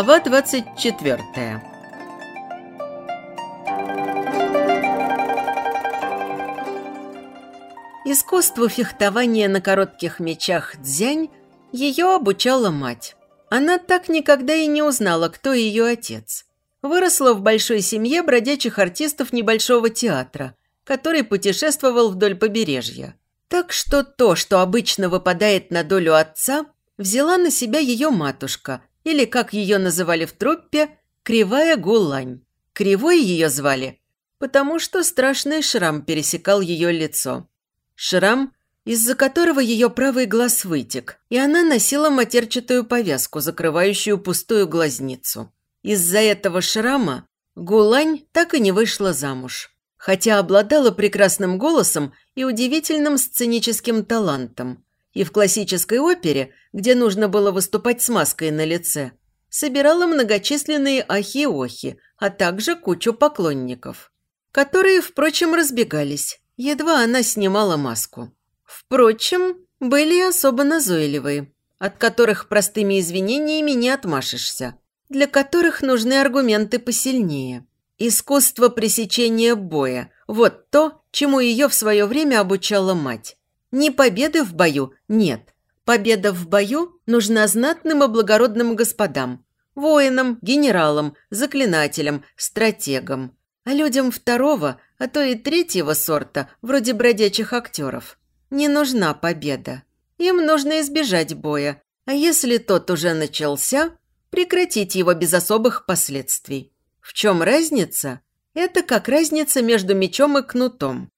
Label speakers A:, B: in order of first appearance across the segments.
A: Глава 24 Искусству фехтования на коротких мечах дзянь ее обучала мать. Она так никогда и не узнала, кто ее отец. Выросла в большой семье бродячих артистов небольшого театра, который путешествовал вдоль побережья. Так что то, что обычно выпадает на долю отца, взяла на себя ее матушка, или, как ее называли в труппе, Кривая Гулань. Кривой ее звали, потому что страшный шрам пересекал ее лицо. Шрам, из-за которого ее правый глаз вытек, и она носила матерчатую повязку, закрывающую пустую глазницу. Из-за этого шрама Гулань так и не вышла замуж хотя обладала прекрасным голосом и удивительным сценическим талантом. И в классической опере, где нужно было выступать с маской на лице, собирала многочисленные ахи-охи, а также кучу поклонников, которые, впрочем, разбегались, едва она снимала маску. Впрочем, были и особо назойливые, от которых простыми извинениями не отмашешься, для которых нужны аргументы посильнее – Искусство пресечения боя – вот то, чему ее в свое время обучала мать. Не победы в бою – нет. Победа в бою нужна знатным и благородным господам, воинам, генералам, заклинателям, стратегам. А людям второго, а то и третьего сорта, вроде бродячих актеров, не нужна победа. Им нужно избежать боя, а если тот уже начался, прекратить его без особых последствий. В чем разница? Это как разница между мечом и кнутом.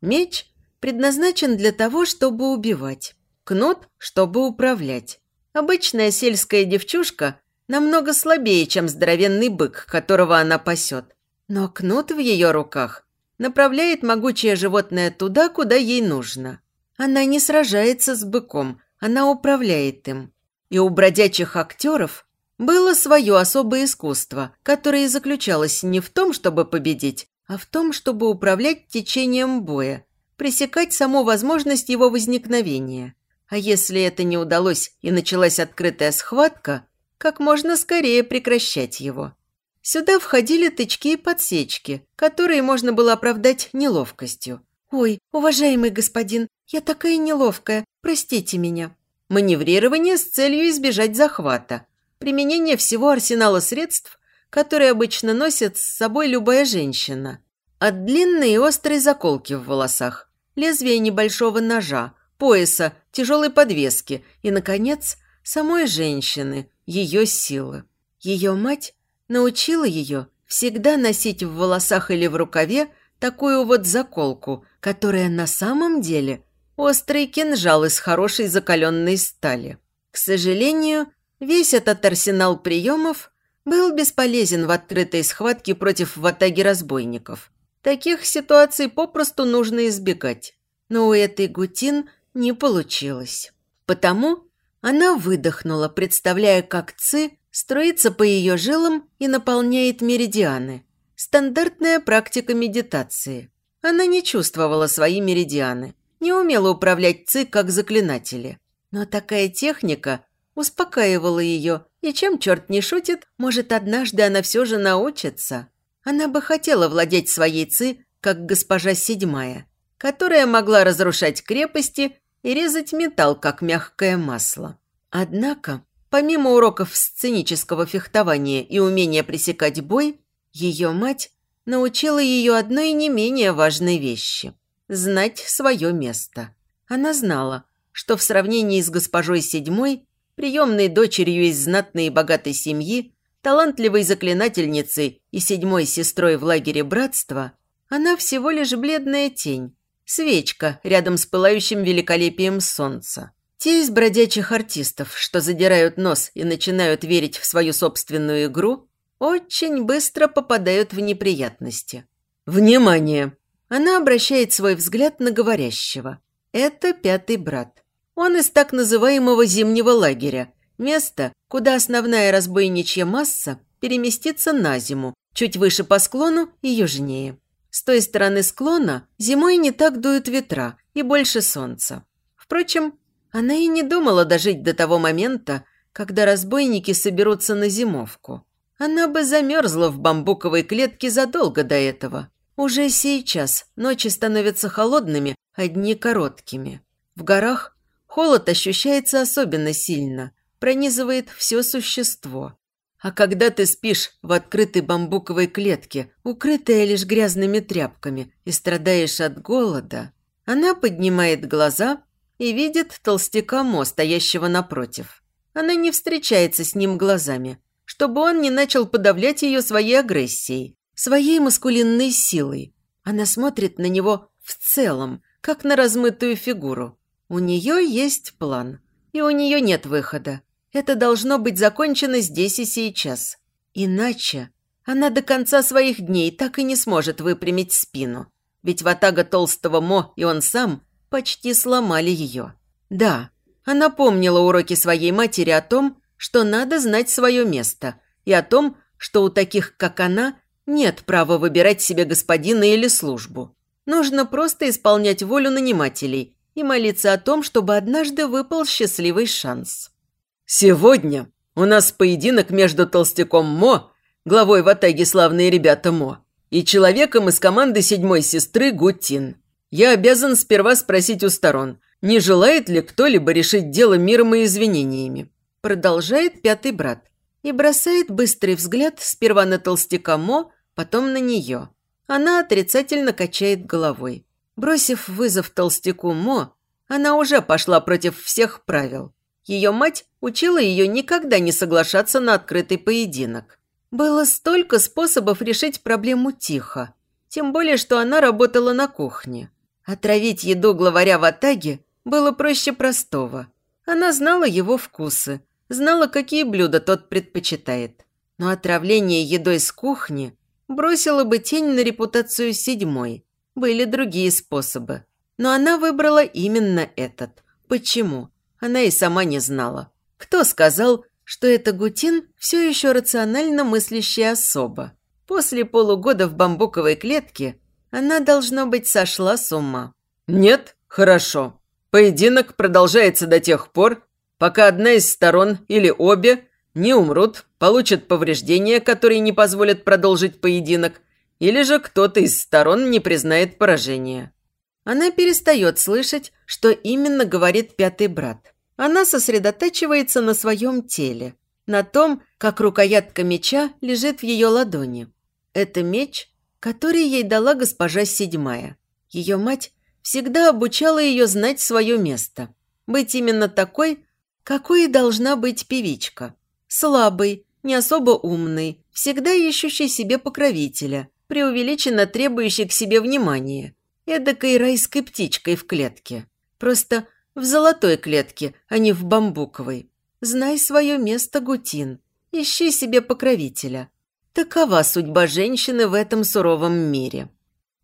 A: Меч предназначен для того, чтобы убивать. Кнут, чтобы управлять. Обычная сельская девчушка намного слабее, чем здоровенный бык, которого она пасет. Но кнут в ее руках направляет могучее животное туда, куда ей нужно. Она не сражается с быком, она управляет им. И у бродячих актеров было свое особое искусство, которое заключалось не в том, чтобы победить, а в том, чтобы управлять течением боя, пресекать саму возможность его возникновения. А если это не удалось и началась открытая схватка, как можно скорее прекращать его. Сюда входили тычки и подсечки, которые можно было оправдать неловкостью. «Ой, уважаемый господин, я такая неловкая, простите меня». Маневрирование с целью избежать захвата – применение всего арсенала средств, которые обычно носит с собой любая женщина. От длинной и острой заколки в волосах, лезвия небольшого ножа, пояса, тяжелой подвески и, наконец, самой женщины, ее силы. Ее мать научила ее всегда носить в волосах или в рукаве такую вот заколку, которая на самом деле острый кинжал из хорошей закаленной стали. К сожалению, Весь этот арсенал приемов был бесполезен в открытой схватке против ватаги разбойников. Таких ситуаций попросту нужно избегать. Но у этой Гутин не получилось. Потому она выдохнула, представляя, как Ци строится по ее жилам и наполняет меридианы. Стандартная практика медитации. Она не чувствовала свои меридианы, не умела управлять Ци как заклинатели. Но такая техника – успокаивала ее, и чем черт не шутит, может, однажды она все же научится. Она бы хотела владеть своей ци, как госпожа седьмая, которая могла разрушать крепости и резать металл, как мягкое масло. Однако, помимо уроков сценического фехтования и умения пресекать бой, ее мать научила ее одной не менее важной вещи – знать свое место. Она знала, что в сравнении с госпожой седьмой приемной дочерью из знатной и богатой семьи, талантливой заклинательницей и седьмой сестрой в лагере братства, она всего лишь бледная тень, свечка рядом с пылающим великолепием солнца. Те из бродячих артистов, что задирают нос и начинают верить в свою собственную игру, очень быстро попадают в неприятности. Внимание! Она обращает свой взгляд на говорящего. Это пятый брат. Он из так называемого зимнего лагеря, место, куда основная разбойничья масса переместится на зиму, чуть выше по склону и южнее. С той стороны склона зимой не так дуют ветра и больше солнца. Впрочем, она и не думала дожить до того момента, когда разбойники соберутся на зимовку. Она бы замерзла в бамбуковой клетке задолго до этого. Уже сейчас ночи становятся холодными, а дни короткими. В горах холод ощущается особенно сильно, пронизывает все существо. А когда ты спишь в открытой бамбуковой клетке, укрытая лишь грязными тряпками, и страдаешь от голода, она поднимает глаза и видит толстяка Мо, стоящего напротив. Она не встречается с ним глазами, чтобы он не начал подавлять ее своей агрессией, своей маскулинной силой. Она смотрит на него в целом, как на размытую фигуру. У нее есть план, и у нее нет выхода. Это должно быть закончено здесь и сейчас. Иначе она до конца своих дней так и не сможет выпрямить спину. Ведь Ватага толстого Мо и он сам почти сломали ее. Да, она помнила уроки своей матери о том, что надо знать свое место, и о том, что у таких, как она, нет права выбирать себе господина или службу. Нужно просто исполнять волю нанимателей и молиться о том, чтобы однажды выпал счастливый шанс. Сегодня у нас поединок между толстяком Мо, главой в Атаге славные ребята Мо, и человеком из команды седьмой сестры Гутин. Я обязан сперва спросить у сторон, не желает ли кто-либо решить дело миром и извинениями. Продолжает пятый брат и бросает быстрый взгляд сперва на толстяка Мо, потом на нее. Она отрицательно качает головой. Бросив вызов толстяку Мо, она уже пошла против всех правил. Ее мать учила ее никогда не соглашаться на открытый поединок. Было столько способов решить проблему тихо. Тем более, что она работала на кухне. Отравить еду главаря в Атаге было проще простого. Она знала его вкусы, знала, какие блюда тот предпочитает. Но отравление едой с кухни бросило бы тень на репутацию седьмой. Были другие способы. Но она выбрала именно этот. Почему? Она и сама не знала. Кто сказал, что это Гутин все еще рационально мыслящая особа? После полугода в бамбуковой клетке она, должно быть, сошла с ума. «Нет? Хорошо. Поединок продолжается до тех пор, пока одна из сторон или обе не умрут, получат повреждения, которые не позволят продолжить поединок, или же кто-то из сторон не признает поражение». Она перестает слышать, что именно говорит пятый брат. Она сосредотачивается на своем теле, на том, как рукоятка меча лежит в ее ладони. Это меч, который ей дала госпожа Седьмая. Ее мать всегда обучала ее знать свое место, быть именно такой, какой должна быть певичка. Слабой, не особо умной, всегда ищущей себе покровителя, преувеличенно требующей к себе внимания, эдакой райской птичкой в клетке. Просто в золотой клетке, а не в бамбуковой. Знай свое место, Гутин. Ищи себе покровителя. Такова судьба женщины в этом суровом мире.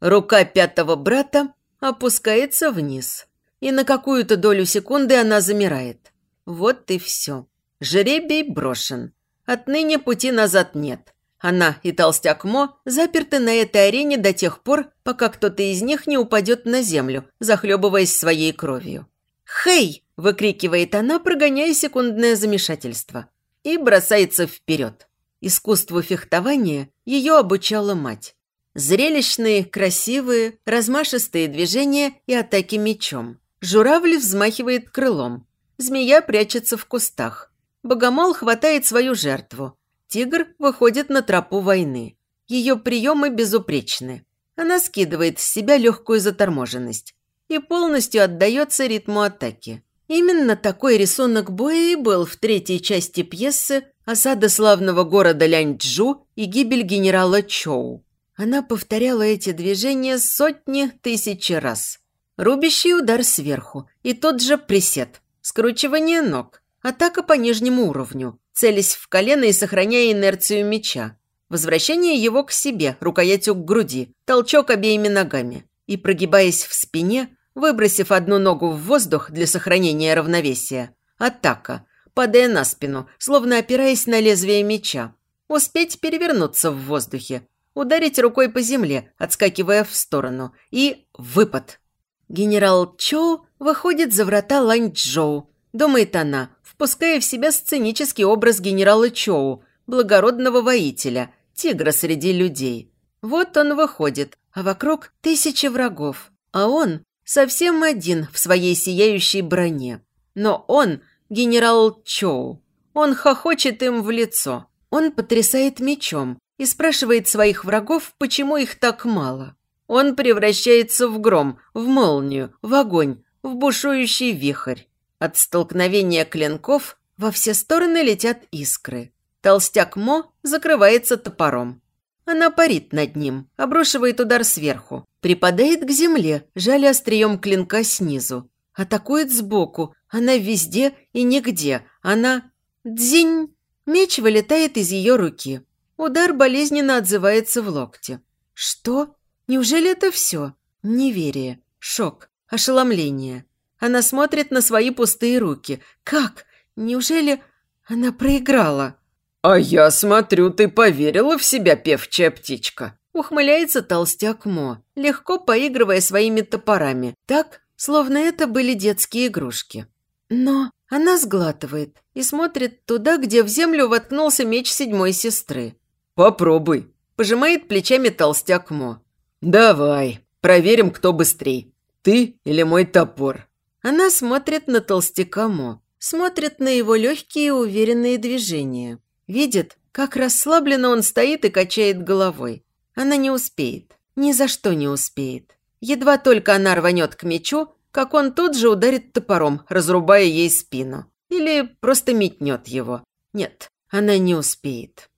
A: Рука пятого брата опускается вниз. И на какую-то долю секунды она замирает. Вот и все. Жеребий брошен. Отныне пути назад нет. Она и толстяк Мо заперты на этой арене до тех пор, пока кто-то из них не упадет на землю, захлебываясь своей кровью. «Хей!» – выкрикивает она, прогоняя секундное замешательство. И бросается вперед. Искусству фехтования ее обучала мать. Зрелищные, красивые, размашистые движения и атаки мечом. Журавль взмахивает крылом. Змея прячется в кустах. Богомол хватает свою жертву. Тигр выходит на тропу войны. Ее приемы безупречны. Она скидывает с себя легкую заторможенность и полностью отдается ритму атаки. Именно такой рисунок боя и был в третьей части пьесы «Осада славного города Ляньчжу и гибель генерала Чоу». Она повторяла эти движения сотни тысяч раз. Рубящий удар сверху и тот же присед, скручивание ног, атака по нижнему уровню, целясь в колено и сохраняя инерцию меча, возвращение его к себе, рукоятью к груди, толчок обеими ногами и, прогибаясь в спине, Выбросив одну ногу в воздух для сохранения равновесия, атака, падая на спину, словно опираясь на лезвие меча. Успеть перевернуться в воздухе, ударить рукой по земле, отскакивая в сторону, и выпад. Генерал Чоу выходит за врата Ланчжоу, думает она, впуская в себя сценический образ генерала Чоу, благородного воителя, тигра среди людей. Вот он выходит, а вокруг тысячи врагов, а он совсем один в своей сияющей броне. Но он генерал Чоу. Он хохочет им в лицо. Он потрясает мечом и спрашивает своих врагов, почему их так мало. Он превращается в гром, в молнию, в огонь, в бушующий вихрь. От столкновения клинков во все стороны летят искры. Толстяк Мо закрывается топором. Она парит над ним, обрушивает удар сверху, припадает к земле, жаля острием клинка снизу. Атакует сбоку, она везде и нигде, она... Дзинь! Меч вылетает из ее руки. Удар болезненно отзывается в локте. Что? Неужели это все? Неверие, шок, ошеломление. Она смотрит на свои пустые руки. Как? Неужели она проиграла?
B: «А я смотрю, ты поверила в себя, певчая птичка?»
A: Ухмыляется толстяк Мо, легко поигрывая своими топорами, так, словно это были детские игрушки. Но она сглатывает и смотрит туда, где в землю воткнулся меч седьмой сестры.
B: «Попробуй», –
A: пожимает плечами толстяк Мо.
B: «Давай, проверим, кто быстрей, ты или мой топор».
A: Она смотрит на толстяка Мо, смотрит на его легкие уверенные движения. Видит, как расслабленно он стоит и качает головой. Она не успеет, ни за что не успеет. Едва только она рванет к мечу, как он тут же ударит топором, разрубая ей спину. Или просто метнет его. Нет, она не успеет.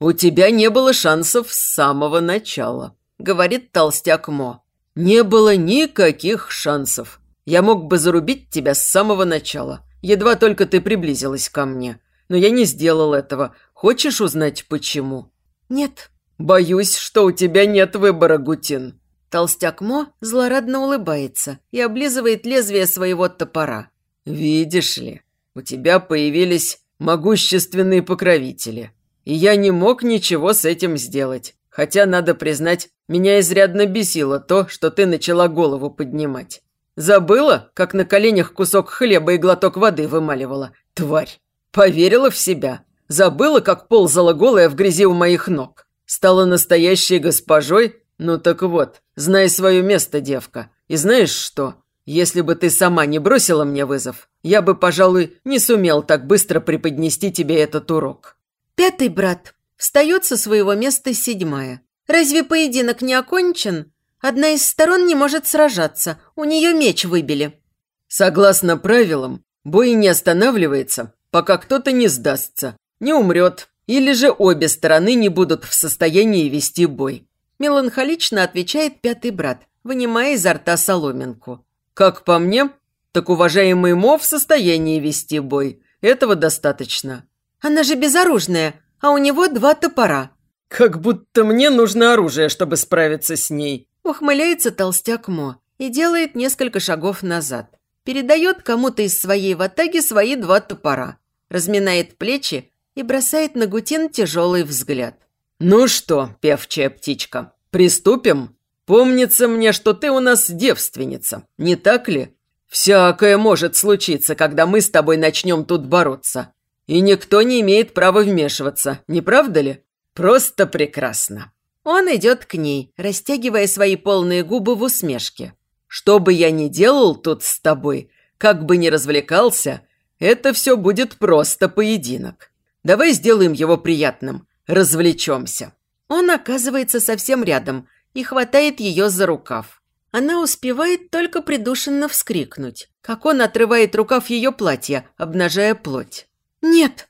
B: «У тебя не было шансов с самого начала», – говорит толстяк Мо. «Не было никаких шансов. Я мог бы зарубить тебя с самого начала, едва только ты приблизилась ко мне. Но я не сделал этого. Хочешь узнать, почему?»
A: «Нет».
B: «Боюсь, что у тебя нет выбора, Гутин.
A: Толстяк Мо злорадно улыбается и облизывает лезвие своего топора.
B: «Видишь ли, у тебя появились могущественные покровители, и я не мог ничего с этим сделать. Хотя, надо признать, меня изрядно бесило то, что ты начала голову поднимать. Забыла, как на коленях кусок хлеба и глоток воды вымаливала? Тварь! Поверила в себя. Забыла, как ползала голая в грязи у моих ног. Стала настоящей госпожой «Ну так вот, знай свое место, девка. И знаешь что? Если бы ты сама не бросила мне вызов, я бы, пожалуй, не сумел так быстро преподнести тебе этот урок».
A: Пятый брат. Встает со своего места седьмая. Разве поединок не окончен? Одна из сторон не может сражаться, у нее меч выбили.
B: Согласно правилам, бой не останавливается, пока кто-то не сдастся, не умрет, или же обе стороны не будут в состоянии вести бой.
A: Меланхолично отвечает пятый брат, вынимая изо рта соломинку.
B: «Как по мне, так уважаемый Мо в состоянии вести бой. Этого достаточно».
A: «Она же безоружная, а у него два топора».
B: «Как будто мне нужно оружие, чтобы справиться с ней».
A: Ухмыляется толстяк Мо и делает несколько шагов назад. Передает кому-то из своей ватаги свои два топора. Разминает плечи и бросает на Гутин тяжелый взгляд.
B: «Ну что, певчая птичка, приступим? Помнится мне, что ты у нас девственница, не так ли? Всякое может случиться, когда мы с тобой начнем тут бороться. И никто не имеет права вмешиваться, не правда ли? Просто прекрасно».
A: Он идет к ней, растягивая свои полные губы в усмешке.
B: «Что бы я ни делал тут с тобой, как бы ни развлекался, это все будет просто поединок. Давай сделаем его приятным развлечемся».
A: Он оказывается совсем рядом и хватает ее за рукав. Она успевает только придушенно вскрикнуть, как он отрывает рукав ее платья, обнажая плоть. «Нет!»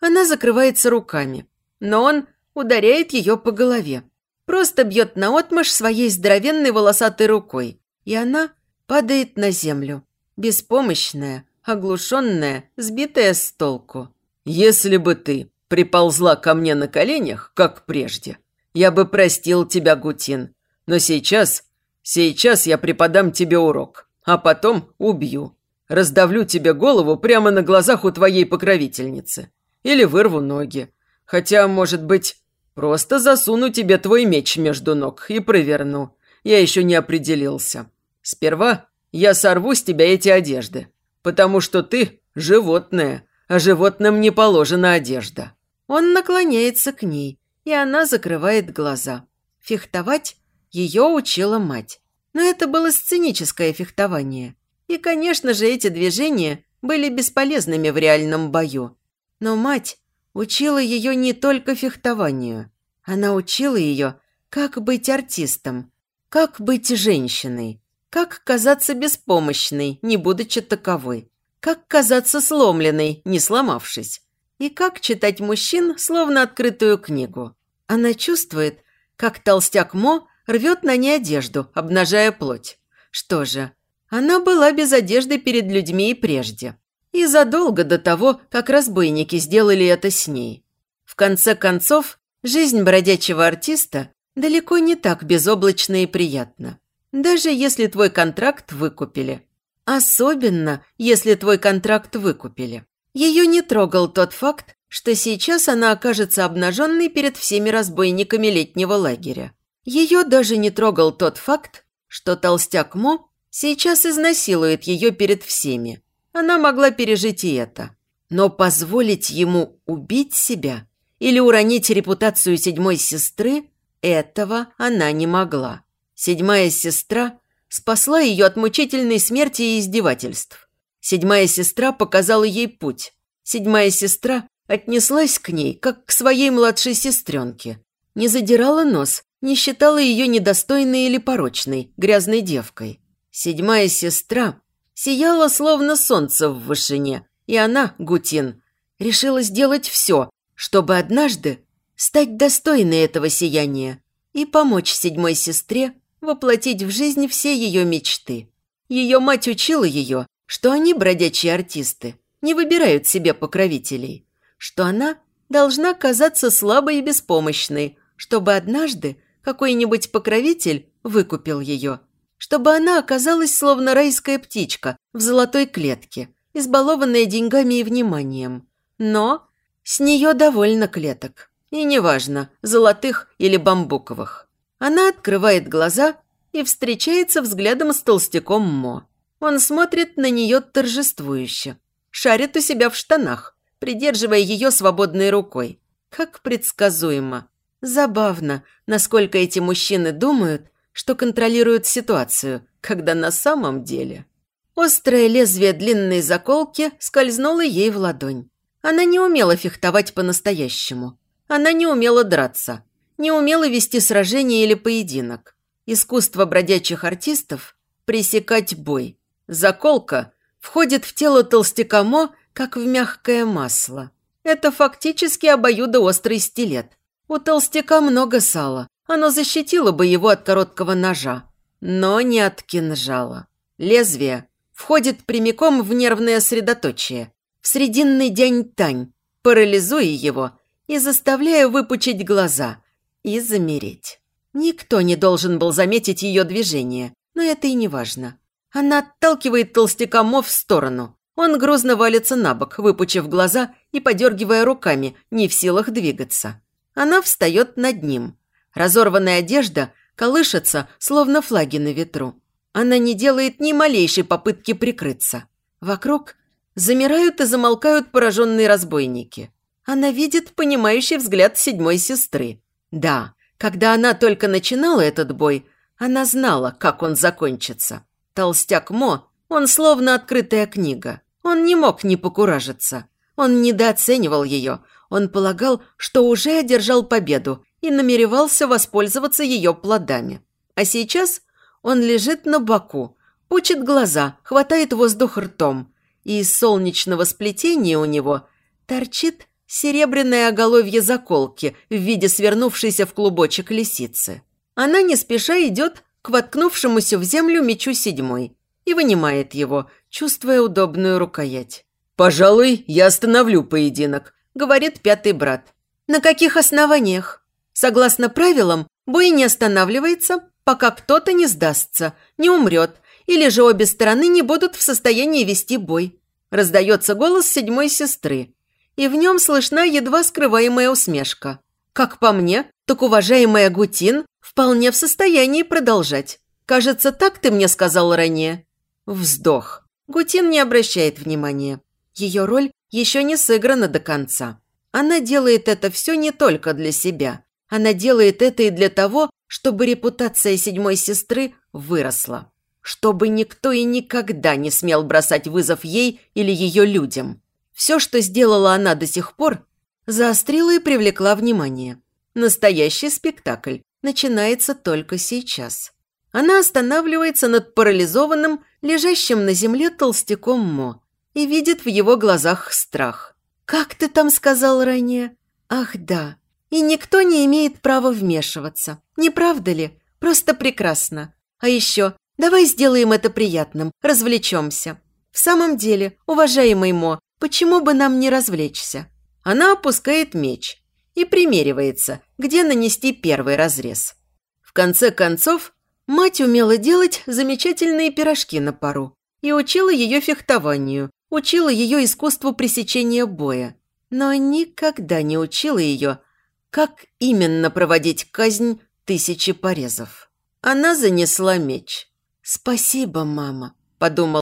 A: Она закрывается руками, но он ударяет ее по голове. Просто бьет наотмашь своей здоровенной волосатой рукой, и она падает на землю, беспомощная, оглушенная, сбитая с толку.
B: «Если бы ты приползла ко мне на коленях, как прежде, я бы простил тебя, Гутин. Но сейчас, сейчас я преподам тебе урок, а потом убью. Раздавлю тебе голову прямо на глазах у твоей покровительницы. Или вырву ноги. Хотя, может быть, просто засуну тебе твой меч между ног и проверну. Я еще не определился. Сперва я сорву с тебя эти одежды, потому что ты животное, а животным не положена одежда».
A: Он наклоняется к ней, и она закрывает глаза. Фехтовать ее учила мать. Но это было сценическое фехтование. И, конечно же, эти движения были бесполезными в реальном бою. Но мать учила ее не только фехтованию. Она учила ее, как быть артистом, как быть женщиной, как казаться беспомощной, не будучи таковой, как казаться сломленной, не сломавшись, и как читать мужчин, словно открытую книгу. Она чувствует, как толстяк Мо рвет на ней одежду, обнажая плоть. Что же, она была без одежды перед людьми и прежде. И задолго до того, как разбойники сделали это с ней. В конце концов, жизнь бродячего артиста далеко не так безоблачна и приятна. Даже если твой контракт выкупили. Особенно, если твой контракт выкупили. Ее не трогал тот факт, что сейчас она окажется обнаженной перед всеми разбойниками летнего лагеря. Ее даже не трогал тот факт, что толстяк Мо сейчас изнасилует ее перед всеми. Она могла пережить и это. Но позволить ему убить себя или уронить репутацию седьмой сестры, этого она не могла. Седьмая сестра спасла ее от мучительной смерти и издевательств. Седьмая сестра показала ей путь. Седьмая сестра отнеслась к ней, как к своей младшей сестренке. Не задирала нос, не считала ее недостойной или порочной, грязной девкой. Седьмая сестра сияла словно солнце в вышине, и она, Гутин, решила сделать все, чтобы однажды стать достойной этого сияния и помочь седьмой сестре воплотить в жизнь все ее мечты. Ее мать учила ее, что они, бродячие артисты, не выбирают себе покровителей, что она должна казаться слабой и беспомощной, чтобы однажды какой-нибудь покровитель выкупил ее, чтобы она оказалась словно райская птичка в золотой клетке, избалованная деньгами и вниманием. Но с нее довольно клеток. И неважно, золотых или бамбуковых. Она открывает глаза и встречается взглядом с толстяком Мо. Он смотрит на нее торжествующе шарит у себя в штанах, придерживая ее свободной рукой. Как предсказуемо. Забавно, насколько эти мужчины думают, что контролируют ситуацию, когда на самом деле... Острое лезвие длинной заколки скользнуло ей в ладонь. Она не умела фехтовать по-настоящему. Она не умела драться. Не умела вести сражение или поединок. Искусство бродячих артистов – пресекать бой. Заколка входит в тело толстяка Мо, как в мягкое масло. Это фактически обоюдоострый стилет. У толстяка много сала. Оно защитило бы его от короткого ножа, но не от кинжала. Лезвие входит прямиком в нервное средоточие, в срединный дянь-тань, парализуя его и заставляя выпучить глаза и замереть. Никто не должен был заметить ее движение, но это и не важно. Она отталкивает толстяка Мо в сторону. Он грозно валится на бок, выпучив глаза и подергивая руками, не в силах двигаться. Она встает над ним. Разорванная одежда колышется, словно флаги на ветру. Она не делает ни малейшей попытки прикрыться. Вокруг замирают и замолкают пораженные разбойники. Она видит понимающий взгляд седьмой сестры. Да, когда она только начинала этот бой, она знала, как он закончится. Толстяк Мо, он словно открытая книга. Он не мог не покуражиться. Он недооценивал ее. Он полагал, что уже одержал победу и намеревался воспользоваться ее плодами. А сейчас он лежит на боку, пучит глаза, хватает воздух ртом, и из солнечного сплетения у него торчит серебряное оголовье заколки в виде свернувшейся в клубочек лисицы. Она не спеша идет к воткнувшемуся в землю мечу седьмой и вынимает его, чувствуя удобную рукоять.
B: «Пожалуй, я остановлю поединок», –
A: говорит пятый брат. «На каких основаниях? Согласно правилам, бой не останавливается, пока кто-то не сдастся, не умрет, или же обе стороны не будут в состоянии вести бой». Раздается голос седьмой сестры, и в нем слышна едва скрываемая усмешка. Как по мне, так уважаемая Гутин вполне в состоянии продолжать. Кажется, так ты мне сказал ранее». Вздох. Гутин не обращает внимания. Ее роль еще не сыграна до конца. Она делает это все не только для себя. Она делает это и для того, чтобы репутация седьмой сестры выросла. Чтобы никто и никогда не смел бросать вызов ей или ее людям. Все, что сделала она до сих пор, заострила и привлекла внимание. Настоящий спектакль начинается только сейчас. Она останавливается над парализованным, лежащим на земле толстяком Мо и видит в его глазах страх. «Как ты там сказал ранее?» «Ах, да. И никто не имеет права вмешиваться. Не правда ли? Просто прекрасно. А еще, давай сделаем это приятным, развлечемся. В самом деле, уважаемый Мо, почему бы нам не развлечься?» Она опускает меч и примеривается, где нанести первый разрез. В конце концов, мать умела делать замечательные пирожки на пару и учила ее фехтованию, учила ее искусству пресечения боя, но никогда не учила ее, как именно проводить казнь тысячи порезов. Она занесла меч. «Спасибо, мама», – подумал